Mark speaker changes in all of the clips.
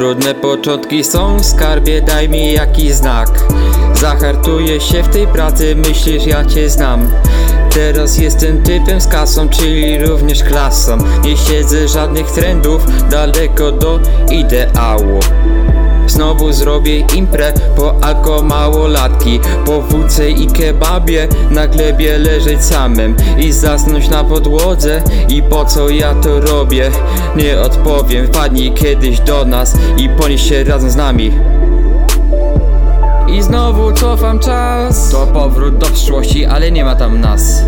Speaker 1: Trudne początki są, skarbie daj mi jakiś znak. Zahartuję się w tej pracy, myślisz ja cię znam. Teraz jestem typem z kasą, czyli również klasą. Nie siedzę żadnych trendów, daleko do ideału Znowu zrobię imprę po alko małolatki. Po wódce i kebabie na glebie leżeć samym I zasnąć na podłodze. I po co ja to robię? Nie odpowiem, wpadnij kiedyś do nas i ponieś się razem z nami. I znowu cofam czas. To powrót do przyszłości, ale nie ma tam nas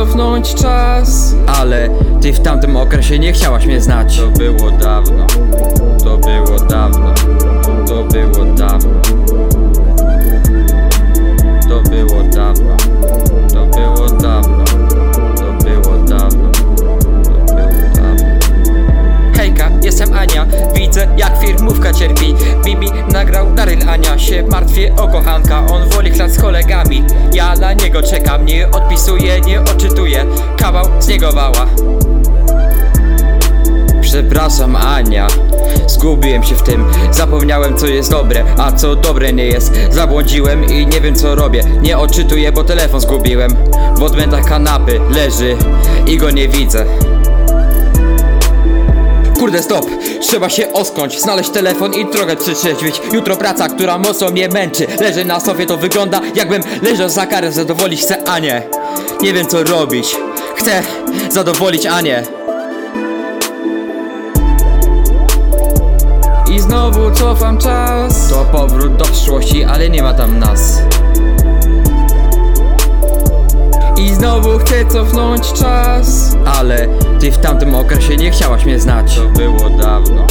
Speaker 1: cofnąć czas. Ale ty w tamtym okresie nie chciałaś mnie znać. To było dawno To było dawno To było dawno. To było dawno To było dawno To było dawno To było dawno. Hejka, jestem Ania, widzę jak firmówka cierpi. Bibi nagrał Daryl Ania, się martwię o kochanka. On woli klat z niego czekam Nie odpisuję, nie odczytuję, kawał z niego wała Przepraszam Ania, zgubiłem się w tym Zapomniałem co jest dobre, a co dobre nie jest. Zabłądziłem i nie wiem co robię Nie odczytuję, bo telefon zgubiłem. W odmętach kanapy leży i go nie widzę Kurde stop, trzeba się oskąć Znaleźć telefon i trochę przytrzeźwić Jutro praca, która mocno mnie męczy. Leżę na sofie, to wygląda jakbym leżał za karę. Zadowolić chcę Anię Nie. Wiem co robić. Chcę zadowolić Anię I znowu cofam czas. To powrót do przyszłości, ale nie ma tam nas i znowu chcę cofnąć czas. Ale ty w tamtym okresie nie chciałaś mnie znać. To było dawno